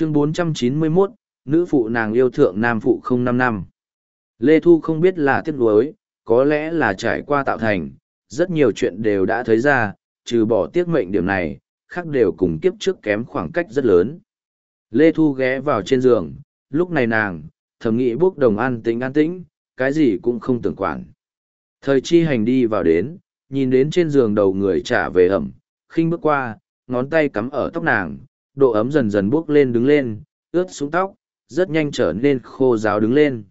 chương 491, nữ phụ nàng yêu thượng nam phụ không năm năm. Lê Thu không biết là tiếc nuối, có lẽ là trải qua tạo thành, rất nhiều chuyện đều đã thấy ra, trừ bỏ tiếc mệnh điểm này, khác đều cùng kiếp trước kém khoảng cách rất lớn. Lê Thu ghé vào trên giường, lúc này nàng, thầm nghĩ bước đồng an tĩnh an tĩnh, cái gì cũng không tưởng quản. Thời chi hành đi vào đến, nhìn đến trên giường đầu người trả về ẩm, khinh bước qua, ngón tay cắm ở tóc nàng, độ ấm dần dần bước lên đứng lên, ướt xuống tóc, rất nhanh trở nên khô ráo đứng lên.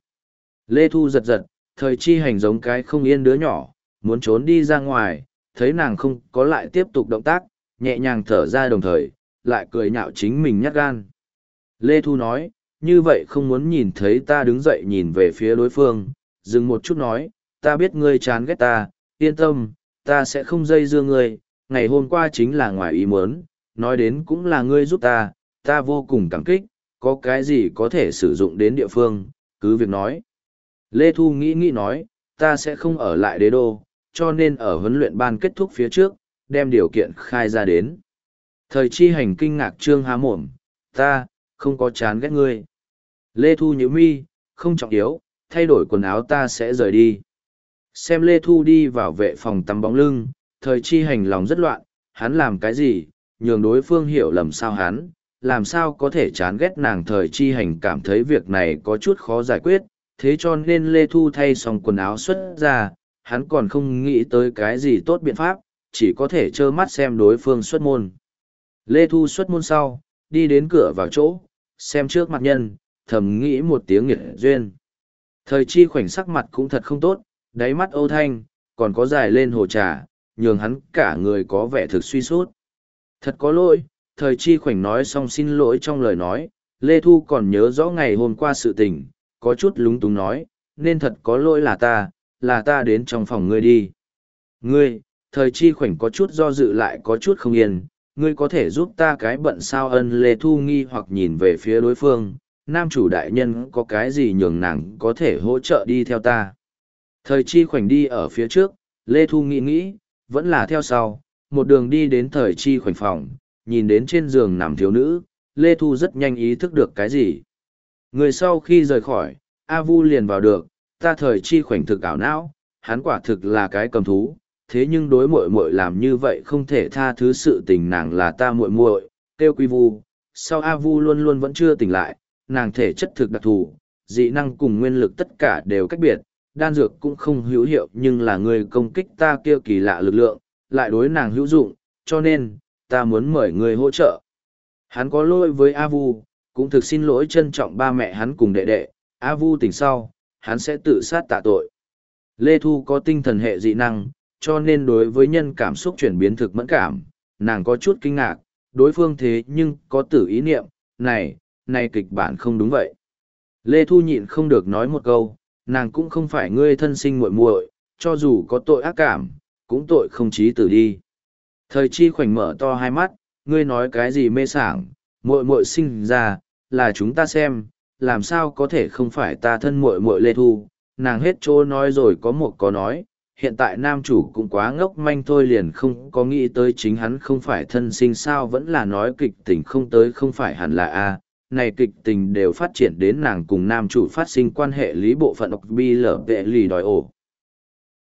Lê Thu giật giật, thời chi hành giống cái không yên đứa nhỏ, muốn trốn đi ra ngoài, thấy nàng không có lại tiếp tục động tác, nhẹ nhàng thở ra đồng thời, lại cười nhạo chính mình nhát gan. Lê Thu nói, như vậy không muốn nhìn thấy ta đứng dậy nhìn về phía đối phương, dừng một chút nói, ta biết ngươi chán ghét ta, yên tâm, ta sẽ không dây dưa ngươi, ngày hôm qua chính là ngoài ý muốn, nói đến cũng là ngươi giúp ta, ta vô cùng cảm kích, có cái gì có thể sử dụng đến địa phương, cứ việc nói. Lê Thu nghĩ nghĩ nói, ta sẽ không ở lại đế đô, cho nên ở huấn luyện ban kết thúc phía trước, đem điều kiện khai ra đến. Thời chi hành kinh ngạc trương há mồm, ta, không có chán ghét ngươi. Lê Thu nhíu mi, không trọng yếu, thay đổi quần áo ta sẽ rời đi. Xem Lê Thu đi vào vệ phòng tắm bóng lưng, thời chi hành lòng rất loạn, hắn làm cái gì, nhường đối phương hiểu lầm sao hắn, làm sao có thể chán ghét nàng thời chi hành cảm thấy việc này có chút khó giải quyết, thế cho nên Lê Thu thay xong quần áo xuất ra, hắn còn không nghĩ tới cái gì tốt biện pháp, chỉ có thể trơ mắt xem đối phương xuất môn. Lê Thu xuất môn sau, đi đến cửa vào chỗ, xem trước mặt nhân, thầm nghĩ một tiếng nghiệt duyên. Thời chi khoảnh sắc mặt cũng thật không tốt, đáy mắt âu thanh, còn có dài lên hồ trà, nhường hắn cả người có vẻ thực suy sút. Thật có lỗi, thời chi khoảnh nói xong xin lỗi trong lời nói, Lê Thu còn nhớ rõ ngày hôm qua sự tình, có chút lúng túng nói, nên thật có lỗi là ta, là ta đến trong phòng ngươi đi. Ngươi, thời chi khoảnh có chút do dự lại có chút không yên, ngươi có thể giúp ta cái bận sao ân Lê Thu nghi hoặc nhìn về phía đối phương, nam chủ đại nhân có cái gì nhường nàng có thể hỗ trợ đi theo ta. Thời chi khoảnh đi ở phía trước, Lê Thu nghĩ nghĩ, vẫn là theo sau, một đường đi đến thời chi khoảnh phòng, nhìn đến trên giường nằm thiếu nữ, Lê Thu rất nhanh ý thức được cái gì. Người sau khi rời khỏi, A Vu liền vào được, ta thời chi khoảnh thực ảo não, hắn quả thực là cái cầm thú, thế nhưng đối muội muội làm như vậy không thể tha thứ sự tình nàng là ta muội muội, tiêu quy vu. Sau A Vu luôn luôn vẫn chưa tỉnh lại, nàng thể chất thực đặc thù, dị năng cùng nguyên lực tất cả đều cách biệt, đan dược cũng không hữu hiệu nhưng là người công kích ta kia kỳ lạ lực lượng, lại đối nàng hữu dụng, cho nên, ta muốn mời người hỗ trợ. Hắn có lỗi với A Vu, cũng thực xin lỗi trân trọng ba mẹ hắn cùng đệ đệ, A Vu tỉnh sau, hắn sẽ tự sát tạ tội. Lê Thu có tinh thần hệ dị năng, cho nên đối với nhân cảm xúc chuyển biến thực mẫn cảm, nàng có chút kinh ngạc, đối phương thế nhưng có tử ý niệm, này, này kịch bản không đúng vậy. Lê Thu nhịn không được nói một câu, nàng cũng không phải ngươi thân sinh muội muội, cho dù có tội ác cảm, cũng tội không chí tử đi. Thời chi khoảnh mở to hai mắt, ngươi nói cái gì mê sảng, muội muội sinh ra, là chúng ta xem, làm sao có thể không phải ta thân muội muội Lê Thu, nàng hết chỗ nói rồi có một có nói, hiện tại nam chủ cũng quá ngốc manh thôi liền không có nghĩ tới chính hắn không phải thân sinh sao vẫn là nói kịch tình không tới không phải hẳn là a. Này kịch tình đều phát triển đến nàng cùng nam chủ phát sinh quan hệ lý bộ phận ốc bi lở vệ lì đòi ổ.